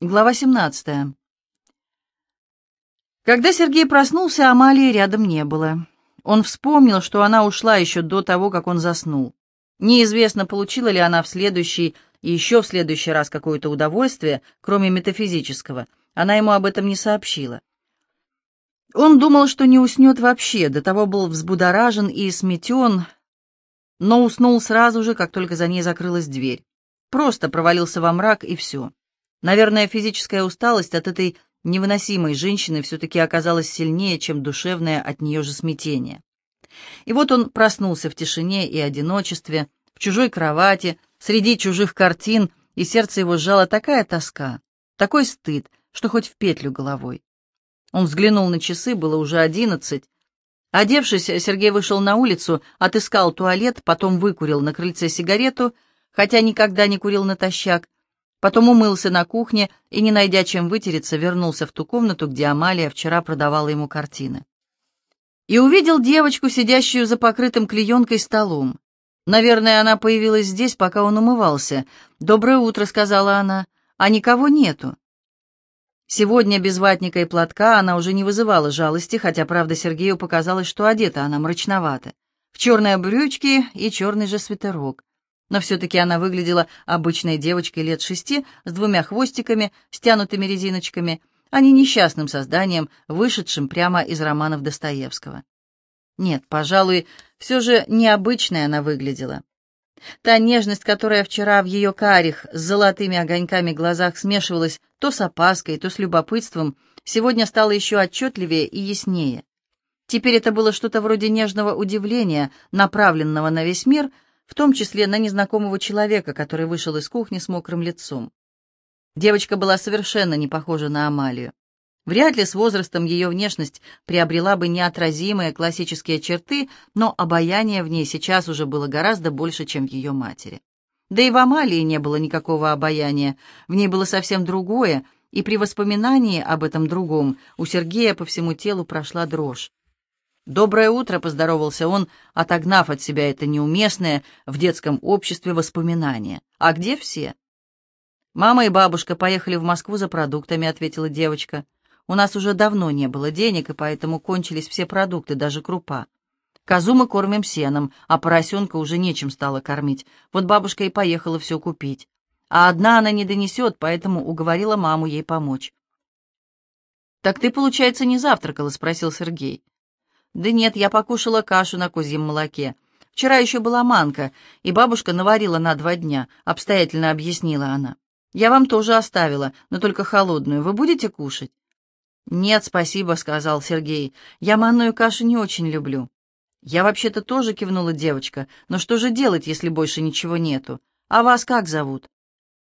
Глава 17. Когда Сергей проснулся, Амалии рядом не было. Он вспомнил, что она ушла еще до того, как он заснул. Неизвестно, получила ли она в следующий и еще в следующий раз какое-то удовольствие, кроме метафизического. Она ему об этом не сообщила. Он думал, что не уснет вообще, до того был взбудоражен и сметен, но уснул сразу же, как только за ней закрылась дверь. Просто провалился во мрак, и все. Наверное, физическая усталость от этой невыносимой женщины все-таки оказалась сильнее, чем душевное от нее же смятение. И вот он проснулся в тишине и одиночестве, в чужой кровати, среди чужих картин, и сердце его сжала такая тоска, такой стыд, что хоть в петлю головой. Он взглянул на часы, было уже одиннадцать. Одевшись, Сергей вышел на улицу, отыскал туалет, потом выкурил на крыльце сигарету, хотя никогда не курил натощак, Потом умылся на кухне и, не найдя чем вытереться, вернулся в ту комнату, где Амалия вчера продавала ему картины. И увидел девочку, сидящую за покрытым клеенкой столом. Наверное, она появилась здесь, пока он умывался. «Доброе утро», — сказала она, — «а никого нету». Сегодня без ватника и платка она уже не вызывала жалости, хотя, правда, Сергею показалось, что одета она мрачновато. В черные брючки и черный же свитерок но все-таки она выглядела обычной девочкой лет шести с двумя хвостиками, стянутыми резиночками, а не несчастным созданием, вышедшим прямо из романов Достоевского. Нет, пожалуй, все же необычной она выглядела. Та нежность, которая вчера в ее карих с золотыми огоньками глазах смешивалась то с опаской, то с любопытством, сегодня стала еще отчетливее и яснее. Теперь это было что-то вроде нежного удивления, направленного на весь мир — в том числе на незнакомого человека, который вышел из кухни с мокрым лицом. Девочка была совершенно не похожа на Амалию. Вряд ли с возрастом ее внешность приобрела бы неотразимые классические черты, но обаяние в ней сейчас уже было гораздо больше, чем в ее матери. Да и в Амалии не было никакого обаяния, в ней было совсем другое, и при воспоминании об этом другом у Сергея по всему телу прошла дрожь. «Доброе утро», — поздоровался он, отогнав от себя это неуместное в детском обществе воспоминание. «А где все?» «Мама и бабушка поехали в Москву за продуктами», — ответила девочка. «У нас уже давно не было денег, и поэтому кончились все продукты, даже крупа. Козу мы кормим сеном, а поросенка уже нечем стало кормить. Вот бабушка и поехала все купить. А одна она не донесет, поэтому уговорила маму ей помочь». «Так ты, получается, не завтракала?» — спросил Сергей. «Да нет, я покушала кашу на козьем молоке. Вчера еще была манка, и бабушка наварила на два дня», — обстоятельно объяснила она. «Я вам тоже оставила, но только холодную. Вы будете кушать?» «Нет, спасибо», — сказал Сергей. «Я манную кашу не очень люблю». «Я вообще-то тоже кивнула девочка. Но что же делать, если больше ничего нету? А вас как зовут?»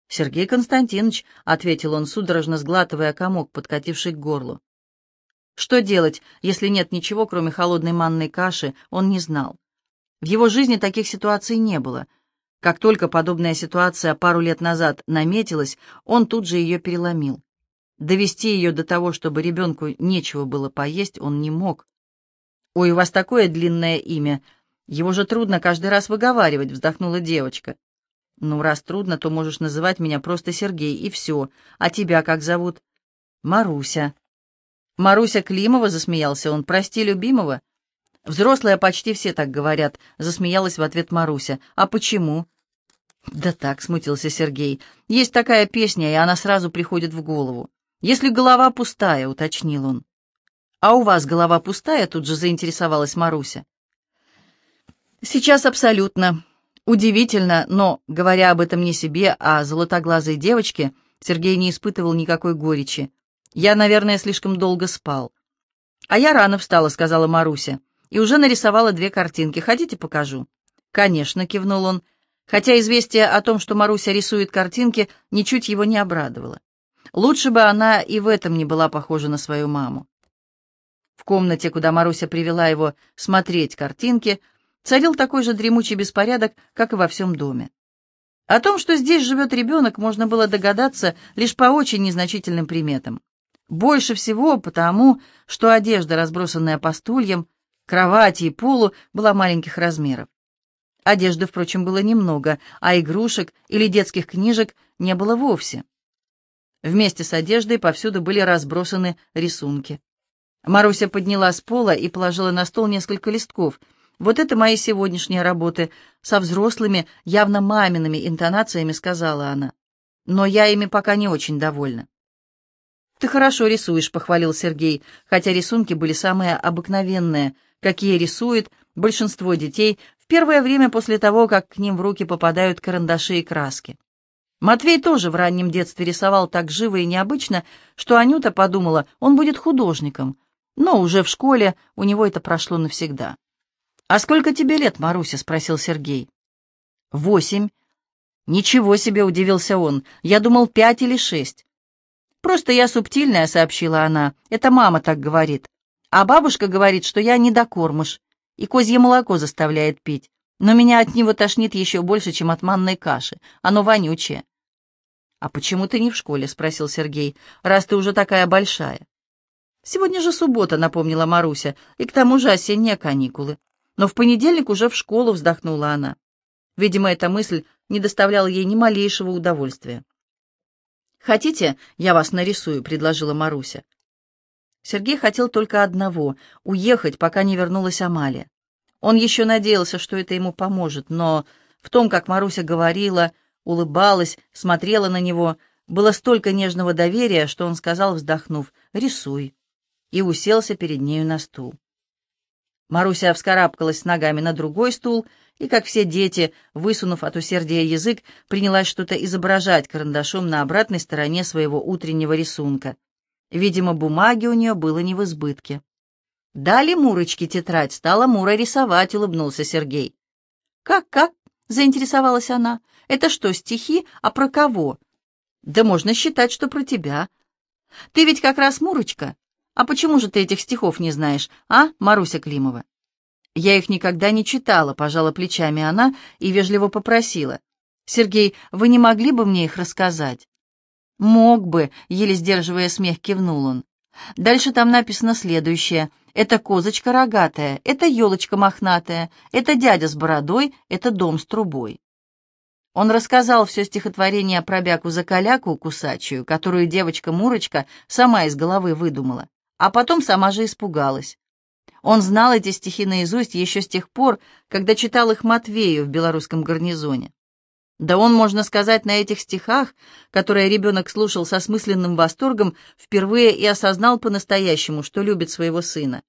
«Сергей Константинович», — ответил он, судорожно сглатывая комок, подкативший к горлу. Что делать, если нет ничего, кроме холодной манной каши, он не знал. В его жизни таких ситуаций не было. Как только подобная ситуация пару лет назад наметилась, он тут же ее переломил. Довести ее до того, чтобы ребенку нечего было поесть, он не мог. «Ой, у вас такое длинное имя. Его же трудно каждый раз выговаривать», — вздохнула девочка. «Ну, раз трудно, то можешь называть меня просто Сергей, и все. А тебя как зовут?» «Маруся». «Маруся Климова», — засмеялся он, — «прости любимого». «Взрослые почти все так говорят», — засмеялась в ответ Маруся. «А почему?» «Да так», — смутился Сергей. «Есть такая песня, и она сразу приходит в голову. Если голова пустая», — уточнил он. «А у вас голова пустая?» — тут же заинтересовалась Маруся. «Сейчас абсолютно. Удивительно, но, говоря об этом не себе, а золотоглазой девочке, Сергей не испытывал никакой горечи. Я, наверное, слишком долго спал. А я рано встала, сказала Маруся, и уже нарисовала две картинки. Хотите, покажу? Конечно, кивнул он, хотя известие о том, что Маруся рисует картинки, ничуть его не обрадовало. Лучше бы она и в этом не была похожа на свою маму. В комнате, куда Маруся привела его смотреть картинки, царил такой же дремучий беспорядок, как и во всем доме. О том, что здесь живет ребенок, можно было догадаться лишь по очень незначительным приметам. Больше всего потому, что одежда, разбросанная по стульям, кровати и полу, была маленьких размеров. Одежды, впрочем, было немного, а игрушек или детских книжек не было вовсе. Вместе с одеждой повсюду были разбросаны рисунки. Маруся подняла с пола и положила на стол несколько листков. «Вот это мои сегодняшние работы», — со взрослыми, явно мамиными интонациями сказала она. «Но я ими пока не очень довольна». «Ты хорошо рисуешь», — похвалил Сергей, хотя рисунки были самые обыкновенные, какие рисует большинство детей в первое время после того, как к ним в руки попадают карандаши и краски. Матвей тоже в раннем детстве рисовал так живо и необычно, что Анюта подумала, он будет художником, но уже в школе у него это прошло навсегда. «А сколько тебе лет, Маруся?» — спросил Сергей. «Восемь». «Ничего себе!» — удивился он. «Я думал, пять или шесть». «Просто я субтильная», — сообщила она. «Это мама так говорит. А бабушка говорит, что я недокормыш, и козье молоко заставляет пить. Но меня от него тошнит еще больше, чем от манной каши. Оно вонючее». «А почему ты не в школе?» — спросил Сергей. «Раз ты уже такая большая». «Сегодня же суббота», — напомнила Маруся, «и к тому же осенние каникулы. Но в понедельник уже в школу», — вздохнула она. Видимо, эта мысль не доставляла ей ни малейшего удовольствия. «Хотите, я вас нарисую?» — предложила Маруся. Сергей хотел только одного — уехать, пока не вернулась Амалия. Он еще надеялся, что это ему поможет, но в том, как Маруся говорила, улыбалась, смотрела на него, было столько нежного доверия, что он сказал, вздохнув, «Рисуй», и уселся перед нею на стул. Маруся вскарабкалась ногами на другой стул и, как все дети, высунув от усердия язык, принялась что-то изображать карандашом на обратной стороне своего утреннего рисунка. Видимо, бумаги у нее было не в избытке. Дали Мурочке тетрадь, стала Мура рисовать, улыбнулся Сергей. «Как-как?» — заинтересовалась она. «Это что, стихи? А про кого?» «Да можно считать, что про тебя. Ты ведь как раз Мурочка. А почему же ты этих стихов не знаешь, а, Маруся Климова?» «Я их никогда не читала», — пожала плечами она и вежливо попросила. «Сергей, вы не могли бы мне их рассказать?» «Мог бы», — еле сдерживая смех, кивнул он. Дальше там написано следующее. «Это козочка рогатая, это елочка мохнатая, это дядя с бородой, это дом с трубой». Он рассказал все стихотворение про бяку-закаляку кусачую, которую девочка Мурочка сама из головы выдумала, а потом сама же испугалась. Он знал эти стихи наизусть еще с тех пор, когда читал их Матвею в белорусском гарнизоне. Да он, можно сказать, на этих стихах, которые ребенок слушал со смысленным восторгом, впервые и осознал по-настоящему, что любит своего сына.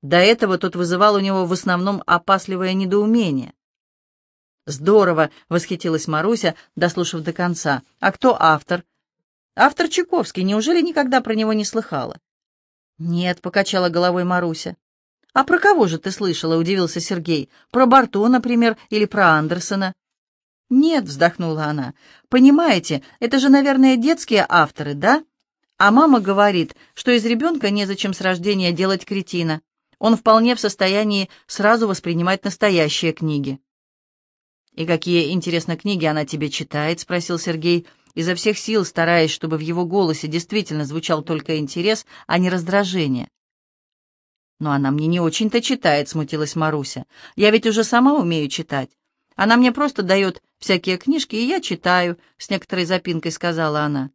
До этого тот вызывал у него в основном опасливое недоумение. «Здорово!» — восхитилась Маруся, дослушав до конца. «А кто автор?» «Автор Чайковский. Неужели никогда про него не слыхала?» «Нет», — покачала головой Маруся. «А про кого же ты слышала?» — удивился Сергей. «Про Барто, например, или про Андерсона?» «Нет», — вздохнула она. «Понимаете, это же, наверное, детские авторы, да? А мама говорит, что из ребенка незачем с рождения делать кретина. Он вполне в состоянии сразу воспринимать настоящие книги». «И какие, интересно, книги она тебе читает?» — спросил Сергей, изо всех сил стараясь, чтобы в его голосе действительно звучал только интерес, а не раздражение. «Но она мне не очень-то читает», — смутилась Маруся. «Я ведь уже сама умею читать. Она мне просто дает всякие книжки, и я читаю», — с некоторой запинкой сказала она.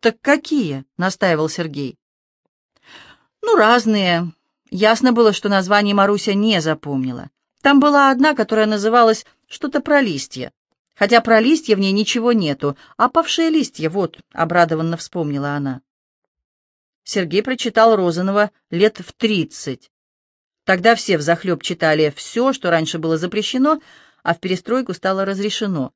«Так какие?» — настаивал Сергей. «Ну, разные. Ясно было, что название Маруся не запомнила. Там была одна, которая называлась что-то про листья. Хотя про листья в ней ничего нету, а павшие листья, вот, — обрадованно вспомнила она. Сергей прочитал Розанова лет в тридцать. Тогда все взахлеб читали все, что раньше было запрещено, а в перестройку стало разрешено.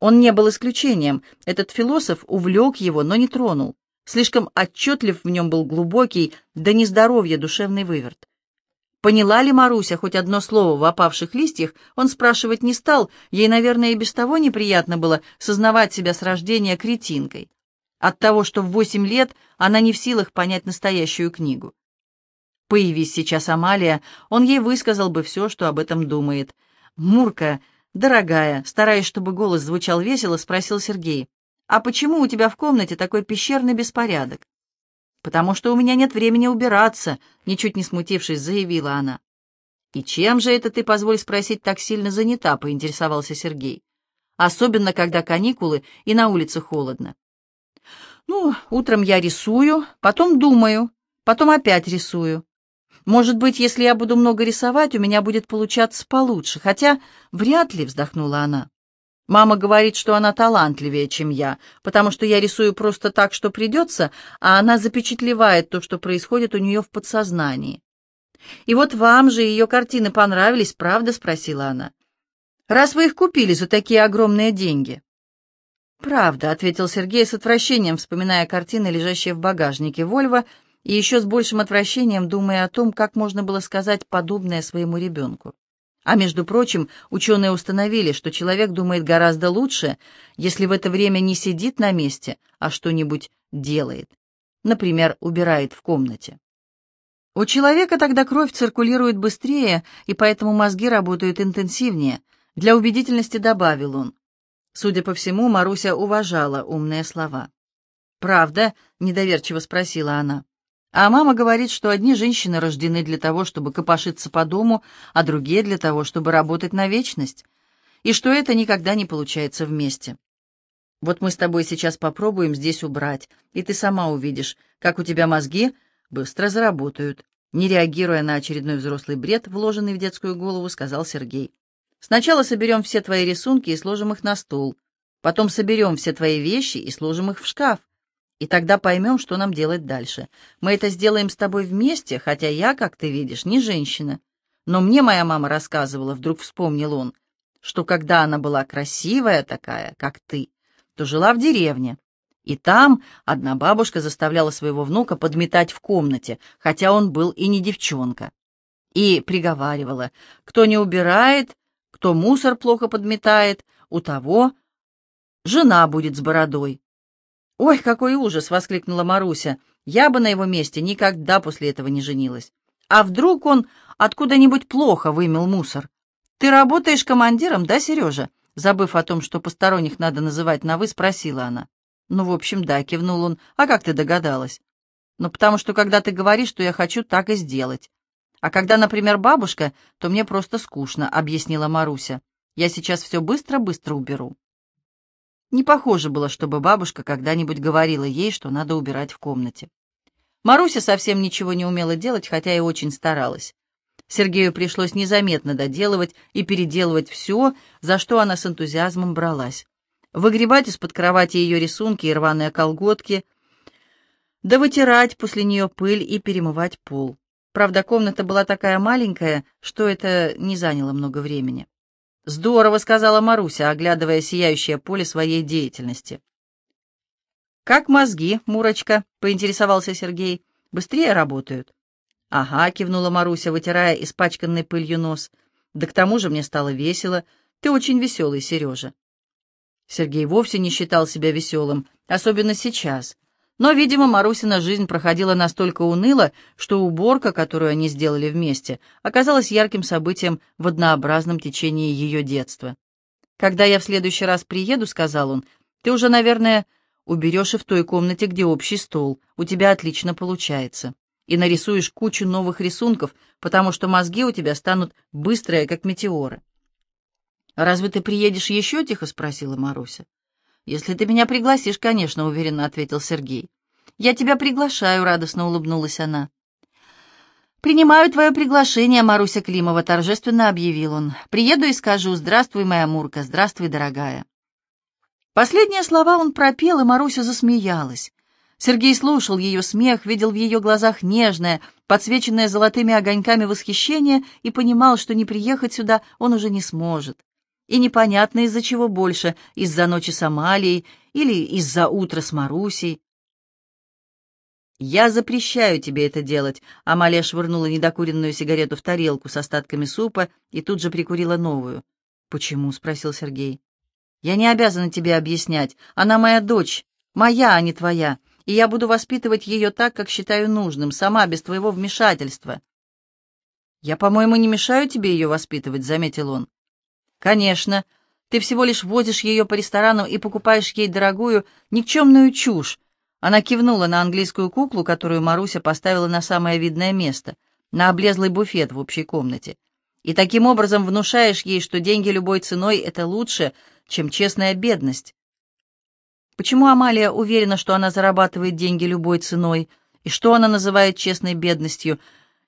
Он не был исключением, этот философ увлек его, но не тронул. Слишком отчетлив в нем был глубокий, да нездоровье душевный выверт. Поняла ли Маруся хоть одно слово в опавших листьях, он спрашивать не стал, ей, наверное, и без того неприятно было сознавать себя с рождения кретинкой. От того, что в восемь лет она не в силах понять настоящую книгу. Появись сейчас Амалия, он ей высказал бы все, что об этом думает. «Мурка, дорогая», стараясь, чтобы голос звучал весело, спросил Сергей, «а почему у тебя в комнате такой пещерный беспорядок?» «Потому что у меня нет времени убираться», ничуть не смутившись, заявила она. «И чем же это ты, позволь спросить, так сильно занята?» — поинтересовался Сергей. «Особенно, когда каникулы и на улице холодно». Ну, утром я рисую, потом думаю, потом опять рисую. Может быть, если я буду много рисовать, у меня будет получаться получше, хотя вряд ли, вздохнула она. Мама говорит, что она талантливее, чем я, потому что я рисую просто так, что придется, а она запечатлевает то, что происходит у нее в подсознании. «И вот вам же ее картины понравились, правда?» — спросила она. «Раз вы их купили за такие огромные деньги». «Правда», — ответил Сергей с отвращением, вспоминая картины, лежащие в багажнике Вольво, и еще с большим отвращением думая о том, как можно было сказать подобное своему ребенку. А между прочим, ученые установили, что человек думает гораздо лучше, если в это время не сидит на месте, а что-нибудь делает. Например, убирает в комнате. У человека тогда кровь циркулирует быстрее, и поэтому мозги работают интенсивнее. Для убедительности добавил он. Судя по всему, Маруся уважала умные слова. «Правда?» — недоверчиво спросила она. А мама говорит, что одни женщины рождены для того, чтобы копошиться по дому, а другие для того, чтобы работать на вечность, и что это никогда не получается вместе. Вот мы с тобой сейчас попробуем здесь убрать, и ты сама увидишь, как у тебя мозги быстро заработают. Не реагируя на очередной взрослый бред, вложенный в детскую голову, сказал Сергей. Сначала соберем все твои рисунки и сложим их на стол. Потом соберем все твои вещи и сложим их в шкаф. И тогда поймем, что нам делать дальше. Мы это сделаем с тобой вместе, хотя я, как ты видишь, не женщина. Но мне моя мама рассказывала, вдруг вспомнил он, что когда она была красивая такая, как ты, то жила в деревне. И там одна бабушка заставляла своего внука подметать в комнате, хотя он был и не девчонка. И приговаривала, кто не убирает, кто мусор плохо подметает, у того жена будет с бородой. «Ой, какой ужас!» — воскликнула Маруся. «Я бы на его месте никогда после этого не женилась. А вдруг он откуда-нибудь плохо вымел мусор? Ты работаешь командиром, да, Сережа?» Забыв о том, что посторонних надо называть на «вы», спросила она. «Ну, в общем, да», — кивнул он. «А как ты догадалась?» «Ну, потому что, когда ты говоришь, что я хочу так и сделать. А когда, например, бабушка, то мне просто скучно», — объяснила Маруся. «Я сейчас все быстро-быстро уберу». Не похоже было, чтобы бабушка когда-нибудь говорила ей, что надо убирать в комнате. Маруся совсем ничего не умела делать, хотя и очень старалась. Сергею пришлось незаметно доделывать и переделывать все, за что она с энтузиазмом бралась. Выгребать из-под кровати ее рисунки и рваные колготки, да вытирать после нее пыль и перемывать пол. Правда, комната была такая маленькая, что это не заняло много времени. «Здорово», — сказала Маруся, оглядывая сияющее поле своей деятельности. «Как мозги, Мурочка?» — поинтересовался Сергей. «Быстрее работают?» «Ага», — кивнула Маруся, вытирая испачканный пылью нос. «Да к тому же мне стало весело. Ты очень веселый, Сережа». Сергей вовсе не считал себя веселым, особенно сейчас. Но, видимо, Марусина жизнь проходила настолько уныло, что уборка, которую они сделали вместе, оказалась ярким событием в однообразном течении ее детства. «Когда я в следующий раз приеду, — сказал он, — ты уже, наверное, уберешь и в той комнате, где общий стол. У тебя отлично получается. И нарисуешь кучу новых рисунков, потому что мозги у тебя станут быстрые, как метеоры». «Разве ты приедешь еще?» — тихо спросила Маруся. «Если ты меня пригласишь, конечно», — уверенно ответил Сергей. «Я тебя приглашаю», — радостно улыбнулась она. «Принимаю твое приглашение, Маруся Климова», — торжественно объявил он. «Приеду и скажу «Здравствуй, моя Мурка, здравствуй, дорогая». Последние слова он пропел, и Маруся засмеялась. Сергей слушал ее смех, видел в ее глазах нежное, подсвеченное золотыми огоньками восхищение и понимал, что не приехать сюда он уже не сможет. И непонятно из-за чего больше, из-за ночи с Амалией или из-за утра с Марусей. «Я запрещаю тебе это делать», — Амалия швырнула недокуренную сигарету в тарелку с остатками супа и тут же прикурила новую. «Почему?» — спросил Сергей. «Я не обязана тебе объяснять. Она моя дочь. Моя, а не твоя. И я буду воспитывать ее так, как считаю нужным, сама, без твоего вмешательства». «Я, по-моему, не мешаю тебе ее воспитывать», — заметил он. «Конечно. Ты всего лишь возишь ее по ресторанам и покупаешь ей дорогую, никчемную чушь». Она кивнула на английскую куклу, которую Маруся поставила на самое видное место, на облезлый буфет в общей комнате. И таким образом внушаешь ей, что деньги любой ценой — это лучше, чем честная бедность. Почему Амалия уверена, что она зарабатывает деньги любой ценой, и что она называет честной бедностью,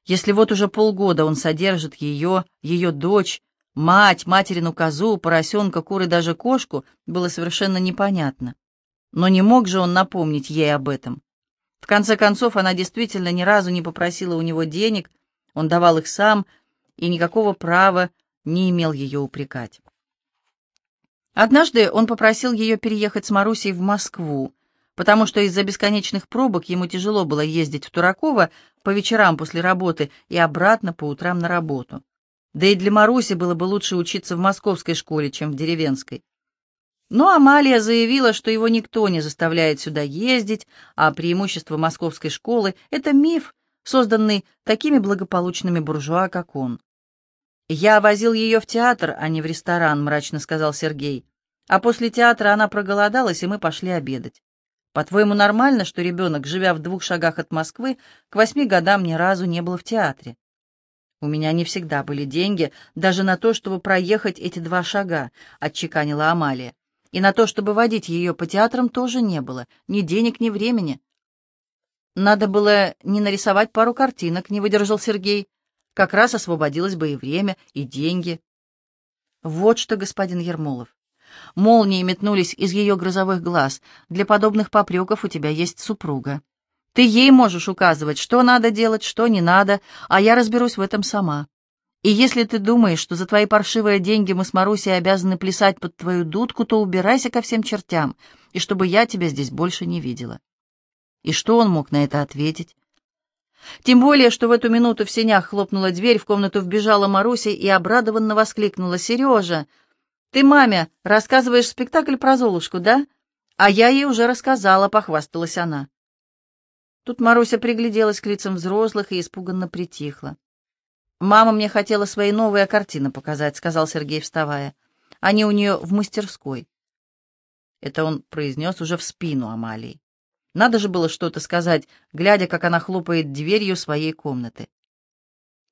если вот уже полгода он содержит ее, ее дочь, мать, материну козу, поросенка, куры, даже кошку, было совершенно непонятно. Но не мог же он напомнить ей об этом. В конце концов, она действительно ни разу не попросила у него денег, он давал их сам, и никакого права не имел ее упрекать. Однажды он попросил ее переехать с Марусей в Москву, потому что из-за бесконечных пробок ему тяжело было ездить в Тураково по вечерам после работы и обратно по утрам на работу. Да и для Маруси было бы лучше учиться в московской школе, чем в деревенской. Но Амалия заявила, что его никто не заставляет сюда ездить, а преимущество московской школы — это миф, созданный такими благополучными буржуа, как он. «Я возил ее в театр, а не в ресторан», — мрачно сказал Сергей. «А после театра она проголодалась, и мы пошли обедать. По-твоему, нормально, что ребенок, живя в двух шагах от Москвы, к восьми годам ни разу не был в театре? У меня не всегда были деньги даже на то, чтобы проехать эти два шага», — отчеканила Амалия. И на то, чтобы водить ее по театрам, тоже не было. Ни денег, ни времени. Надо было не нарисовать пару картинок, не выдержал Сергей. Как раз освободилось бы и время, и деньги. Вот что, господин Ермолов. Молнии метнулись из ее грозовых глаз. Для подобных попреков у тебя есть супруга. Ты ей можешь указывать, что надо делать, что не надо, а я разберусь в этом сама. И если ты думаешь, что за твои паршивые деньги мы с Марусей обязаны плясать под твою дудку, то убирайся ко всем чертям, и чтобы я тебя здесь больше не видела. И что он мог на это ответить? Тем более, что в эту минуту в сенях хлопнула дверь, в комнату вбежала Маруся и обрадованно воскликнула. «Сережа, ты маме рассказываешь спектакль про Золушку, да? А я ей уже рассказала», — похвасталась она. Тут Маруся пригляделась к лицам взрослых и испуганно притихла. «Мама мне хотела свои новые картины показать», — сказал Сергей, вставая. «Они у нее в мастерской». Это он произнес уже в спину Амалии. Надо же было что-то сказать, глядя, как она хлопает дверью своей комнаты.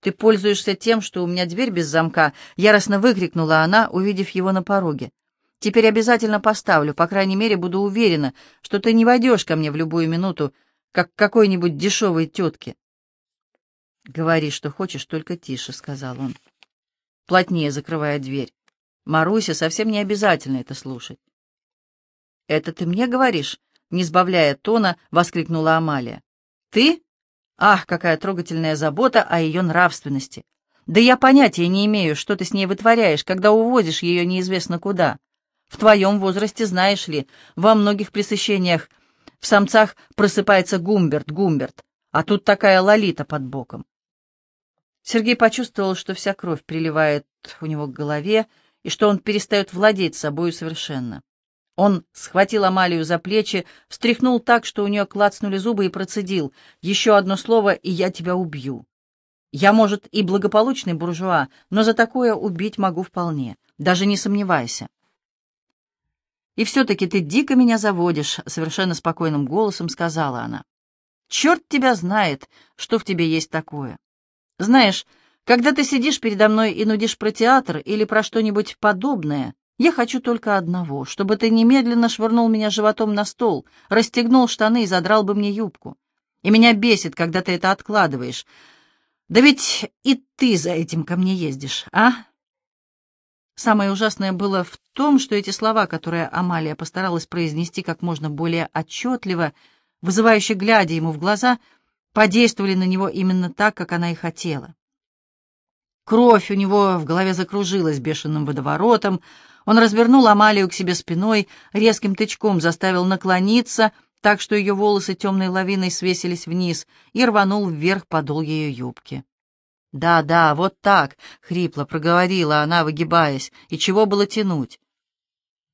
«Ты пользуешься тем, что у меня дверь без замка», — яростно выкрикнула она, увидев его на пороге. «Теперь обязательно поставлю, по крайней мере, буду уверена, что ты не войдешь ко мне в любую минуту, как какой-нибудь дешевой тетке». «Говори, что хочешь, только тише», — сказал он, плотнее закрывая дверь. «Маруся, совсем не обязательно это слушать». «Это ты мне говоришь?» — не сбавляя тона, воскликнула Амалия. «Ты? Ах, какая трогательная забота о ее нравственности! Да я понятия не имею, что ты с ней вытворяешь, когда увозишь ее неизвестно куда. В твоем возрасте, знаешь ли, во многих пресыщениях в самцах просыпается Гумберт, Гумберт, а тут такая лолита под боком. Сергей почувствовал, что вся кровь приливает у него к голове, и что он перестает владеть собою совершенно. Он схватил Амалию за плечи, встряхнул так, что у нее клацнули зубы и процедил. «Еще одно слово, и я тебя убью. Я, может, и благополучный буржуа, но за такое убить могу вполне. Даже не сомневайся». «И все-таки ты дико меня заводишь», — совершенно спокойным голосом сказала она. «Черт тебя знает, что в тебе есть такое. Знаешь, когда ты сидишь передо мной и нудишь про театр или про что-нибудь подобное, я хочу только одного, чтобы ты немедленно швырнул меня животом на стол, расстегнул штаны и задрал бы мне юбку. И меня бесит, когда ты это откладываешь. Да ведь и ты за этим ко мне ездишь, а? Самое ужасное было в том, что эти слова, которые Амалия постаралась произнести как можно более отчетливо, вызывающе глядя ему в глаза — подействовали на него именно так, как она и хотела. Кровь у него в голове закружилась бешеным водоворотом, он развернул Амалию к себе спиной, резким тычком заставил наклониться, так что ее волосы темной лавиной свесились вниз, и рванул вверх подол ее юбки. «Да, да, вот так», — хрипло проговорила она, выгибаясь, — «и чего было тянуть?»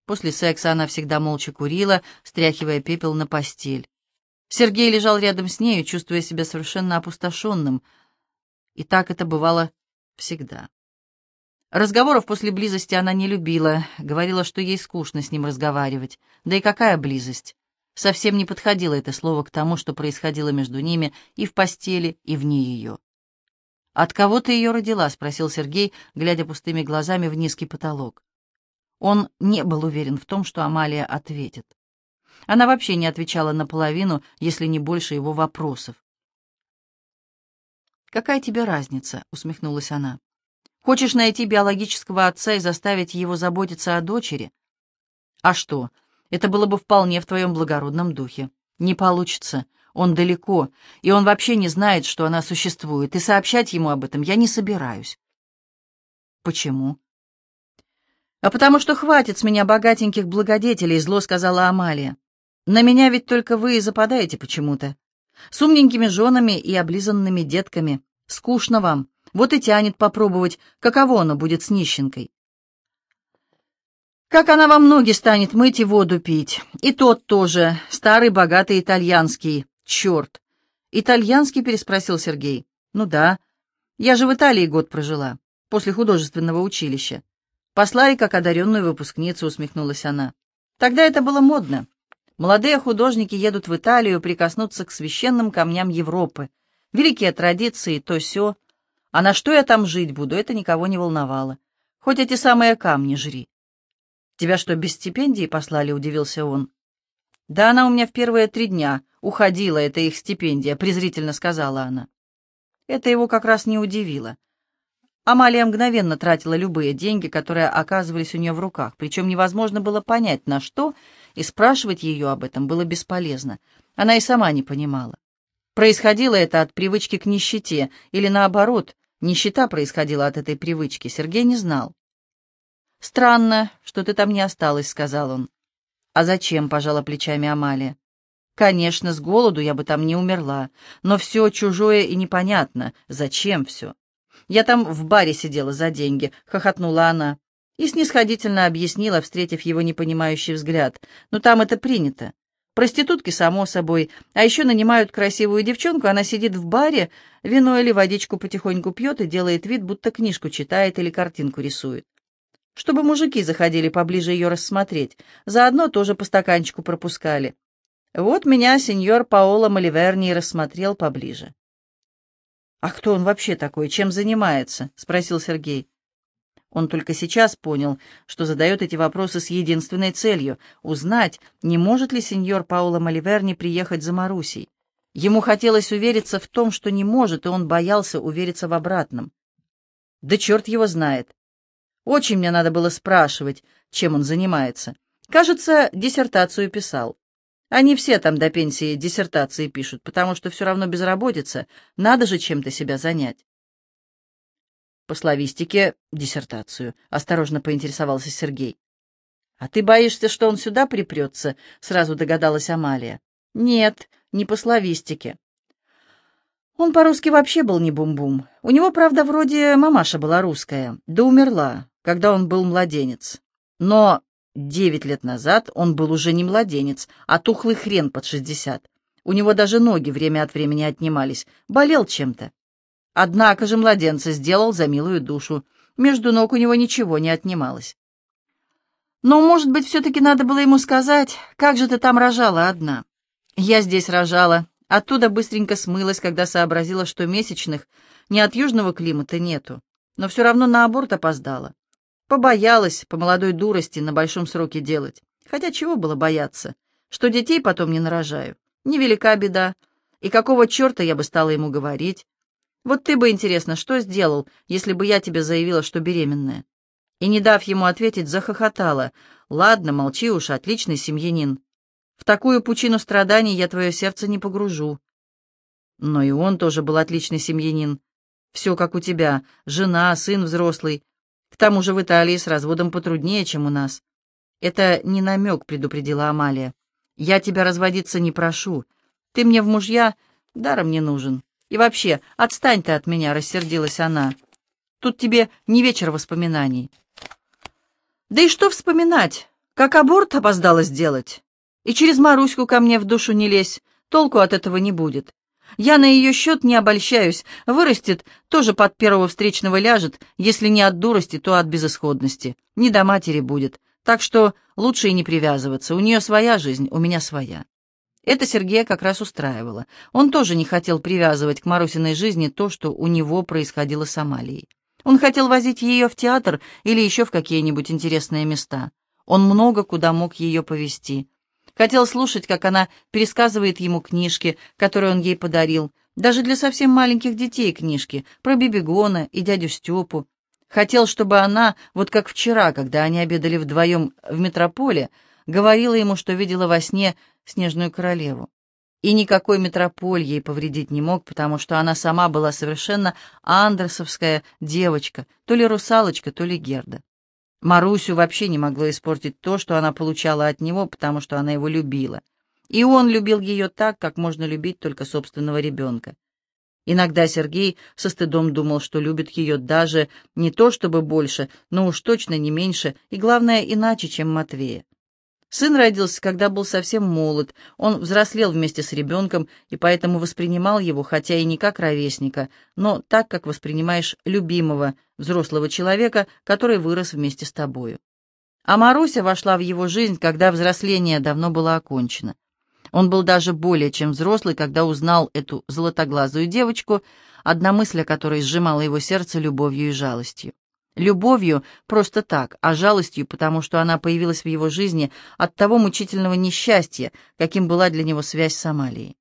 После секса она всегда молча курила, стряхивая пепел на постель. Сергей лежал рядом с нею, чувствуя себя совершенно опустошенным. И так это бывало всегда. Разговоров после близости она не любила, говорила, что ей скучно с ним разговаривать. Да и какая близость? Совсем не подходило это слово к тому, что происходило между ними и в постели, и вне ее. «От кого ты ее родила?» — спросил Сергей, глядя пустыми глазами в низкий потолок. Он не был уверен в том, что Амалия ответит. Она вообще не отвечала наполовину, если не больше его вопросов. «Какая тебе разница?» — усмехнулась она. «Хочешь найти биологического отца и заставить его заботиться о дочери? А что, это было бы вполне в твоем благородном духе. Не получится. Он далеко, и он вообще не знает, что она существует, и сообщать ему об этом я не собираюсь». «Почему?» «А потому что хватит с меня богатеньких благодетелей», — зло сказала Амалия. «На меня ведь только вы и западаете почему-то. С умненькими женами и облизанными детками. Скучно вам. Вот и тянет попробовать, каково оно будет с нищенкой. Как она вам ноги станет мыть и воду пить. И тот тоже, старый богатый итальянский. Черт. Итальянский, переспросил Сергей. Ну да. Я же в Италии год прожила, после художественного училища. Послали как одаренную выпускницу, усмехнулась она. Тогда это было модно. Молодые художники едут в Италию прикоснуться к священным камням Европы. Великие традиции, то все. А на что я там жить буду, это никого не волновало. Хоть эти самые камни жри. «Тебя что, без стипендии послали?» — удивился он. «Да она у меня в первые три дня уходила, это их стипендия», — презрительно сказала она. Это его как раз не удивило. Амалия мгновенно тратила любые деньги, которые оказывались у нее в руках, причем невозможно было понять, на что, и спрашивать ее об этом было бесполезно. Она и сама не понимала. Происходило это от привычки к нищете, или наоборот, нищета происходила от этой привычки, Сергей не знал. «Странно, что ты там не осталась», — сказал он. «А зачем?» — пожала плечами Амалия. «Конечно, с голоду я бы там не умерла, но все чужое и непонятно. Зачем все?» Я там в баре сидела за деньги», — хохотнула она. И снисходительно объяснила, встретив его непонимающий взгляд. «Ну там это принято. Проститутки, само собой. А еще нанимают красивую девчонку, она сидит в баре, вино или водичку потихоньку пьет и делает вид, будто книжку читает или картинку рисует. Чтобы мужики заходили поближе ее рассмотреть, заодно тоже по стаканчику пропускали. Вот меня сеньор Паоло Маливерни рассмотрел поближе. «А кто он вообще такой? Чем занимается?» — спросил Сергей. Он только сейчас понял, что задает эти вопросы с единственной целью — узнать, не может ли сеньор Пауло Маливерни приехать за Марусей. Ему хотелось увериться в том, что не может, и он боялся увериться в обратном. Да черт его знает. Очень мне надо было спрашивать, чем он занимается. Кажется, диссертацию писал. Они все там до пенсии диссертации пишут, потому что все равно безработица, надо же чем-то себя занять. По славистике диссертацию, осторожно поинтересовался Сергей. А ты боишься, что он сюда припрется? Сразу догадалась Амалия. Нет, не по славистике. Он по-русски вообще был не бум-бум. У него, правда, вроде мамаша была русская, да умерла, когда он был младенец. Но Девять лет назад он был уже не младенец, а тухлый хрен под шестьдесят. У него даже ноги время от времени отнимались, болел чем-то. Однако же младенца сделал за милую душу. Между ног у него ничего не отнималось. Но, может быть, все-таки надо было ему сказать, как же ты там рожала одна? Я здесь рожала, оттуда быстренько смылась, когда сообразила, что месячных ни от южного климата нету, но все равно на аборт опоздала. Побоялась по молодой дурости на большом сроке делать. Хотя чего было бояться? Что детей потом не нарожаю. Невелика беда. И какого черта я бы стала ему говорить? Вот ты бы, интересно, что сделал, если бы я тебе заявила, что беременная? И, не дав ему ответить, захохотала. Ладно, молчи уж, отличный семьянин. В такую пучину страданий я твое сердце не погружу. Но и он тоже был отличный семьянин. Все как у тебя, жена, сын взрослый, к тому же в Италии с разводом потруднее, чем у нас. Это не намек, предупредила Амалия. Я тебя разводиться не прошу. Ты мне в мужья даром не нужен. И вообще, отстань ты от меня, рассердилась она. Тут тебе не вечер воспоминаний. Да и что вспоминать? Как аборт опоздала сделать? И через Маруську ко мне в душу не лезь, толку от этого не будет. Я на ее счет не обольщаюсь. Вырастет, тоже под первого встречного ляжет, если не от дурости, то от безысходности. Не до матери будет. Так что лучше и не привязываться. У нее своя жизнь, у меня своя. Это Сергея как раз устраивало. Он тоже не хотел привязывать к Марусиной жизни то, что у него происходило с Амалией. Он хотел возить ее в театр или еще в какие-нибудь интересные места. Он много куда мог ее повести. Хотел слушать, как она пересказывает ему книжки, которые он ей подарил, даже для совсем маленьких детей книжки, про Бибигона и дядю Степу. Хотел, чтобы она, вот как вчера, когда они обедали вдвоем в метрополе, говорила ему, что видела во сне снежную королеву. И никакой метрополь ей повредить не мог, потому что она сама была совершенно андерсовская девочка, то ли русалочка, то ли Герда. Марусю вообще не могло испортить то, что она получала от него, потому что она его любила. И он любил ее так, как можно любить только собственного ребенка. Иногда Сергей со стыдом думал, что любит ее даже не то чтобы больше, но уж точно не меньше, и главное, иначе, чем Матвея. Сын родился, когда был совсем молод, он взрослел вместе с ребенком и поэтому воспринимал его, хотя и не как ровесника, но так, как воспринимаешь любимого взрослого человека, который вырос вместе с тобою. А Маруся вошла в его жизнь, когда взросление давно было окончено. Он был даже более чем взрослый, когда узнал эту золотоглазую девочку, одна мысль о которой сжимала его сердце любовью и жалостью. Любовью просто так, а жалостью, потому что она появилась в его жизни от того мучительного несчастья, каким была для него связь с Амалией.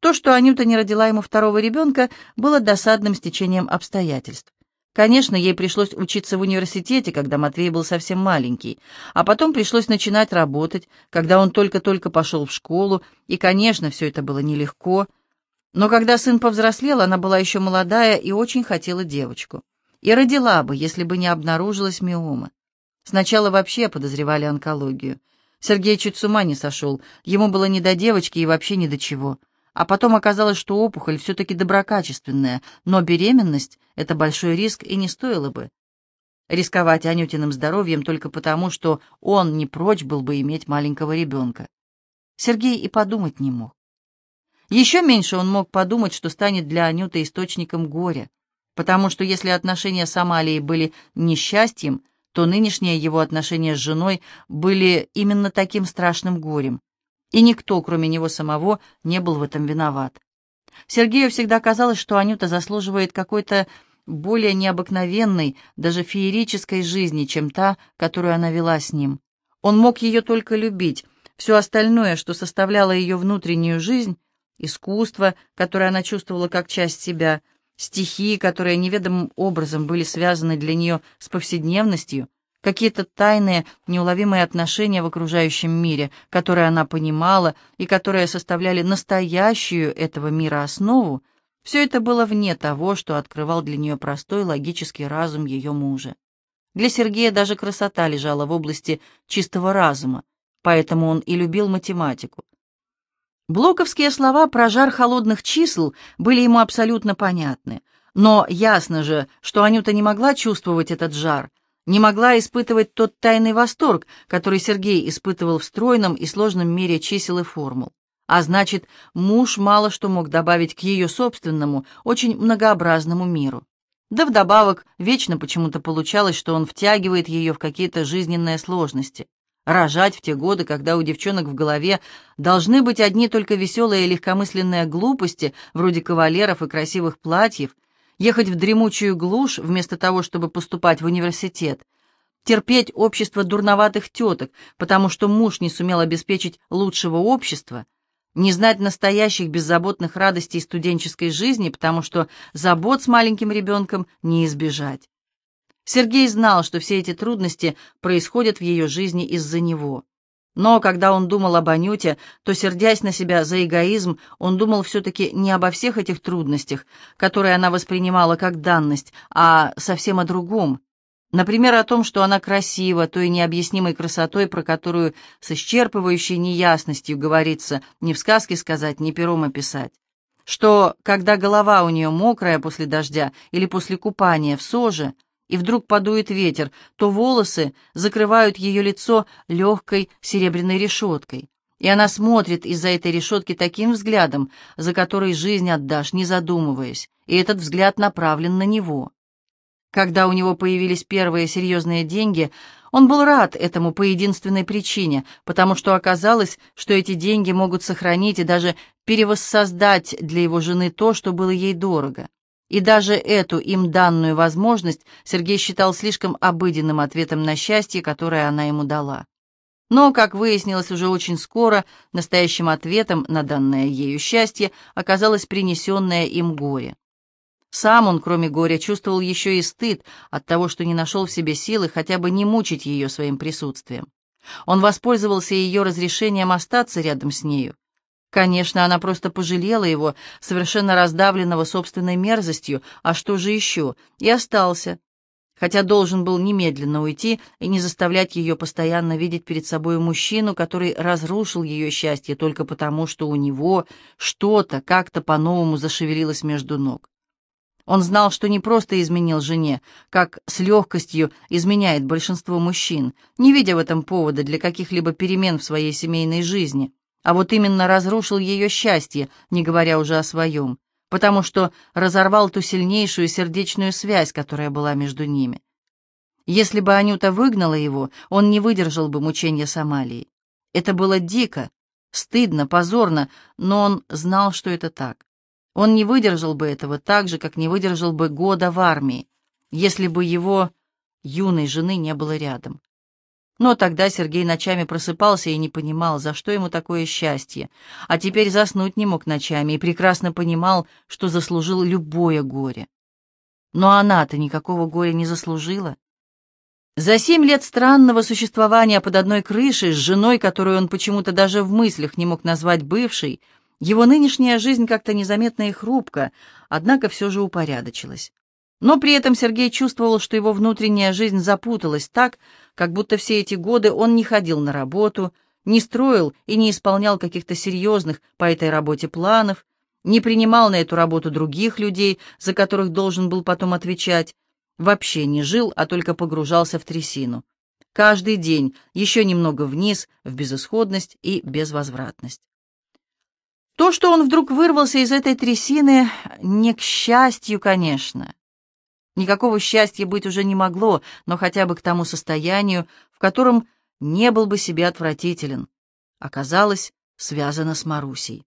То, что Анюта не родила ему второго ребенка, было досадным стечением обстоятельств. Конечно, ей пришлось учиться в университете, когда Матвей был совсем маленький, а потом пришлось начинать работать, когда он только-только пошел в школу, и, конечно, все это было нелегко. Но когда сын повзрослел, она была еще молодая и очень хотела девочку. И родила бы, если бы не обнаружилась миома. Сначала вообще подозревали онкологию. Сергей чуть с ума не сошел. Ему было не до девочки и вообще ни до чего. А потом оказалось, что опухоль все-таки доброкачественная, но беременность — это большой риск и не стоило бы. Рисковать Анютиным здоровьем только потому, что он не прочь был бы иметь маленького ребенка. Сергей и подумать не мог. Еще меньше он мог подумать, что станет для Анюты источником горя потому что если отношения с Амалией были несчастьем, то нынешние его отношения с женой были именно таким страшным горем, и никто, кроме него самого, не был в этом виноват. Сергею всегда казалось, что Анюта заслуживает какой-то более необыкновенной, даже феерической жизни, чем та, которую она вела с ним. Он мог ее только любить, все остальное, что составляло ее внутреннюю жизнь, искусство, которое она чувствовала как часть себя — стихи, которые неведомым образом были связаны для нее с повседневностью, какие-то тайные, неуловимые отношения в окружающем мире, которые она понимала и которые составляли настоящую этого мира основу, все это было вне того, что открывал для нее простой логический разум ее мужа. Для Сергея даже красота лежала в области чистого разума, поэтому он и любил математику. Блоковские слова про жар холодных чисел были ему абсолютно понятны. Но ясно же, что Анюта не могла чувствовать этот жар, не могла испытывать тот тайный восторг, который Сергей испытывал в стройном и сложном мире чисел и формул. А значит, муж мало что мог добавить к ее собственному, очень многообразному миру. Да вдобавок, вечно почему-то получалось, что он втягивает ее в какие-то жизненные сложности. Рожать в те годы, когда у девчонок в голове должны быть одни только веселые и легкомысленные глупости, вроде кавалеров и красивых платьев, ехать в дремучую глушь вместо того, чтобы поступать в университет, терпеть общество дурноватых теток, потому что муж не сумел обеспечить лучшего общества, не знать настоящих беззаботных радостей студенческой жизни, потому что забот с маленьким ребенком не избежать. Сергей знал, что все эти трудности происходят в ее жизни из-за него. Но когда он думал об Анюте, то, сердясь на себя за эгоизм, он думал все-таки не обо всех этих трудностях, которые она воспринимала как данность, а совсем о другом. Например, о том, что она красива, той необъяснимой красотой, про которую с исчерпывающей неясностью говорится ни в сказке сказать, ни пером описать. Что, когда голова у нее мокрая после дождя или после купания в соже, и вдруг подует ветер, то волосы закрывают ее лицо легкой серебряной решеткой, и она смотрит из-за этой решетки таким взглядом, за который жизнь отдашь, не задумываясь, и этот взгляд направлен на него. Когда у него появились первые серьезные деньги, он был рад этому по единственной причине, потому что оказалось, что эти деньги могут сохранить и даже перевоссоздать для его жены то, что было ей дорого. И даже эту им данную возможность Сергей считал слишком обыденным ответом на счастье, которое она ему дала. Но, как выяснилось уже очень скоро, настоящим ответом на данное ею счастье оказалось принесенное им горе. Сам он, кроме горя, чувствовал еще и стыд от того, что не нашел в себе силы хотя бы не мучить ее своим присутствием. Он воспользовался ее разрешением остаться рядом с нею. Конечно, она просто пожалела его, совершенно раздавленного собственной мерзостью, а что же еще, и остался, хотя должен был немедленно уйти и не заставлять ее постоянно видеть перед собой мужчину, который разрушил ее счастье только потому, что у него что-то как-то по-новому зашевелилось между ног. Он знал, что не просто изменил жене, как с легкостью изменяет большинство мужчин, не видя в этом повода для каких-либо перемен в своей семейной жизни, а вот именно разрушил ее счастье, не говоря уже о своем, потому что разорвал ту сильнейшую сердечную связь, которая была между ними. Если бы Анюта выгнала его, он не выдержал бы мучения Сомалии. Это было дико, стыдно, позорно, но он знал, что это так. Он не выдержал бы этого так же, как не выдержал бы года в армии, если бы его юной жены не было рядом. Но тогда Сергей ночами просыпался и не понимал, за что ему такое счастье, а теперь заснуть не мог ночами и прекрасно понимал, что заслужил любое горе. Но она-то никакого горя не заслужила. За семь лет странного существования под одной крышей с женой, которую он почему-то даже в мыслях не мог назвать бывшей, его нынешняя жизнь как-то незаметно и хрупко, однако все же упорядочилась. Но при этом Сергей чувствовал, что его внутренняя жизнь запуталась так, как будто все эти годы он не ходил на работу, не строил и не исполнял каких-то серьезных по этой работе планов, не принимал на эту работу других людей, за которых должен был потом отвечать, вообще не жил, а только погружался в трясину. Каждый день еще немного вниз, в безысходность и безвозвратность. То, что он вдруг вырвался из этой трясины, не к счастью, конечно. Никакого счастья быть уже не могло, но хотя бы к тому состоянию, в котором не был бы себе отвратителен, оказалось связано с Марусей.